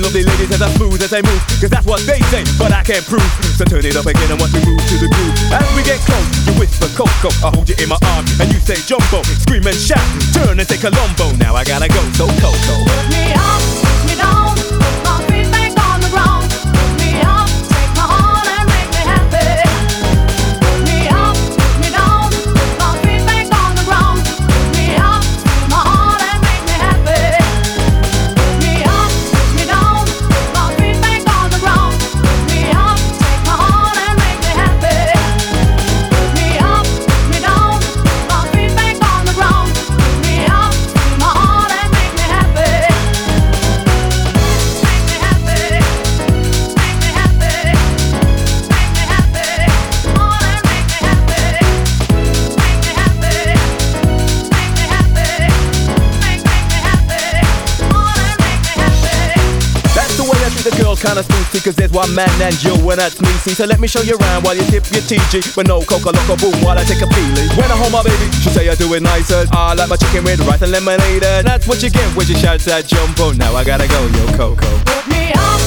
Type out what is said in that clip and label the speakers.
Speaker 1: Lovely ladies as I smooth as they move, cause that's what they say, but I can't prove. So turn it up again and watch me move to the groove. As we get close, you whisper Coco, I hold you in my arms, and you say Jamboo. Scream and shout, turn and say Colombo. Now I gotta go, so Coco.
Speaker 2: Put me up,
Speaker 1: Girls kinda spooky Cause there's one man and you and that's me. See, so let me show you around while you tip your TG With no coca loco boom while I take a peeling When I hold my baby, she say I do it nicer I like my chicken with rice and lemonade. That's what you get when she shouts that Jamboo. Now I gotta go, yo Coco.
Speaker 2: Put me up,